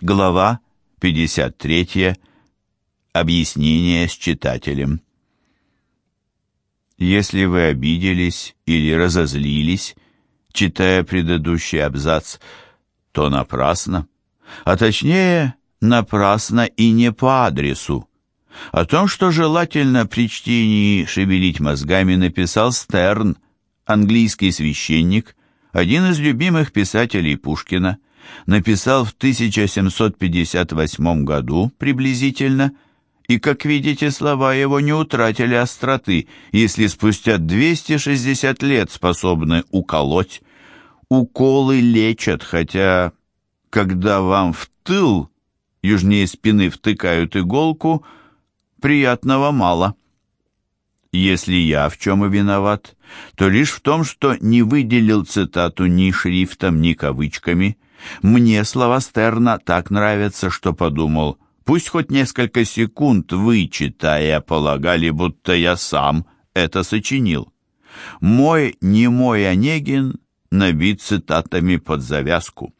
Глава 53. Объяснение с читателем. Если вы обиделись или разозлились, читая предыдущий абзац, то напрасно, а точнее, напрасно и не по адресу. О том, что желательно при чтении шевелить мозгами, написал Стерн, английский священник, один из любимых писателей Пушкина, написал в 1758 году приблизительно, и, как видите, слова его не утратили остроты, если спустя 260 лет способны уколоть. Уколы лечат, хотя, когда вам в тыл, южнее спины втыкают иголку, приятного мало. Если я в чем и виноват, то лишь в том, что не выделил цитату ни шрифтом, ни кавычками. Мне слова Стерна так нравятся, что подумал, пусть хоть несколько секунд вы, читая, полагали, будто я сам это сочинил. Мой не мой Онегин набит цитатами под завязку.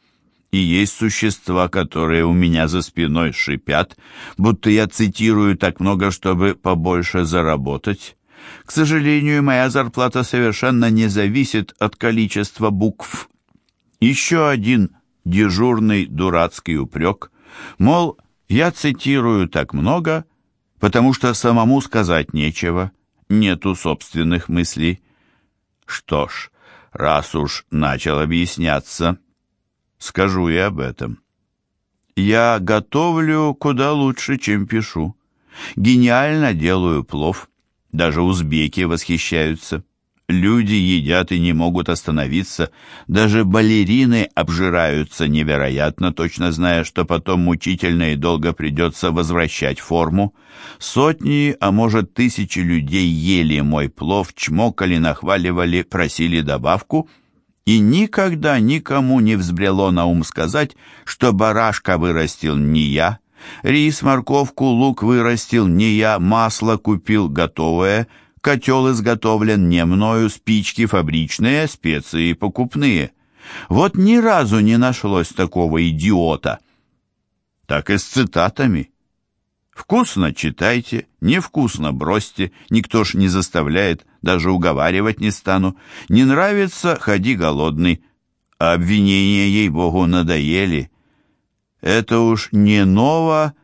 И есть существа, которые у меня за спиной шипят, будто я цитирую так много, чтобы побольше заработать. К сожалению, моя зарплата совершенно не зависит от количества букв. Еще один дежурный дурацкий упрек, мол, я цитирую так много, потому что самому сказать нечего, нету собственных мыслей. Что ж, раз уж начал объясняться, скажу и об этом. Я готовлю куда лучше, чем пишу. Гениально делаю плов. Даже узбеки восхищаются. Люди едят и не могут остановиться. Даже балерины обжираются невероятно, точно зная, что потом мучительно и долго придется возвращать форму. Сотни, а может тысячи людей ели мой плов, чмокали, нахваливали, просили добавку. И никогда никому не взбрело на ум сказать, что барашка вырастил не я, Рис, морковку, лук вырастил не я, масло купил готовое, котел изготовлен не мною, спички фабричные, специи покупные. Вот ни разу не нашлось такого идиота. Так и с цитатами. Вкусно читайте, невкусно бросьте, никто ж не заставляет, даже уговаривать не стану. Не нравится, ходи голодный. А обвинения, ей-богу, надоели. Это уж не ново,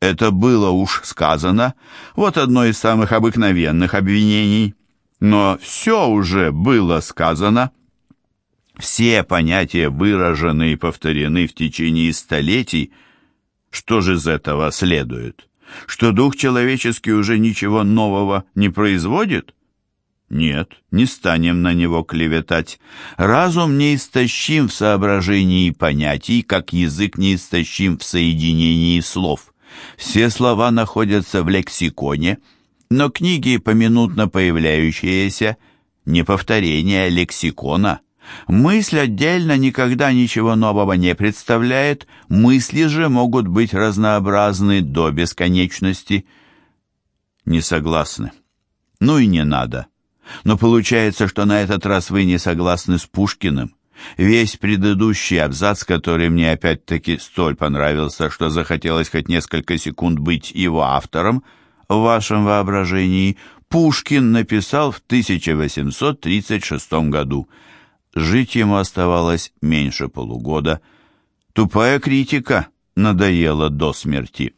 это было уж сказано. Вот одно из самых обыкновенных обвинений. Но все уже было сказано. Все понятия выражены и повторены в течение столетий. Что же из этого следует? Что дух человеческий уже ничего нового не производит? Нет, не станем на него клеветать. Разум неистощим в соображении понятий, как язык неистощим в соединении слов. Все слова находятся в лексиконе, но книги, поминутно появляющиеся, не повторение лексикона. Мысль отдельно никогда ничего нового не представляет, мысли же могут быть разнообразны до бесконечности. Не согласны. Ну и не надо. Но получается, что на этот раз вы не согласны с Пушкиным. Весь предыдущий абзац, который мне опять-таки столь понравился, что захотелось хоть несколько секунд быть его автором, в вашем воображении, Пушкин написал в 1836 году. Жить ему оставалось меньше полугода. Тупая критика надоела до смерти.